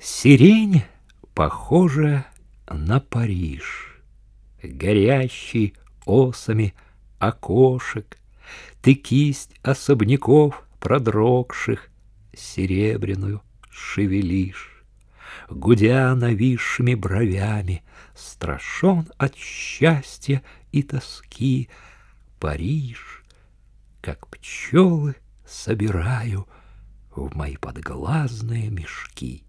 Сирень похожа на Париж, Горящий осами окошек, Ты кисть особняков продрогших Серебряную шевелишь. Гудя нависшими бровями, Страшен от счастья и тоски, Париж, как пчелы, собираю В мои подглазные мешки.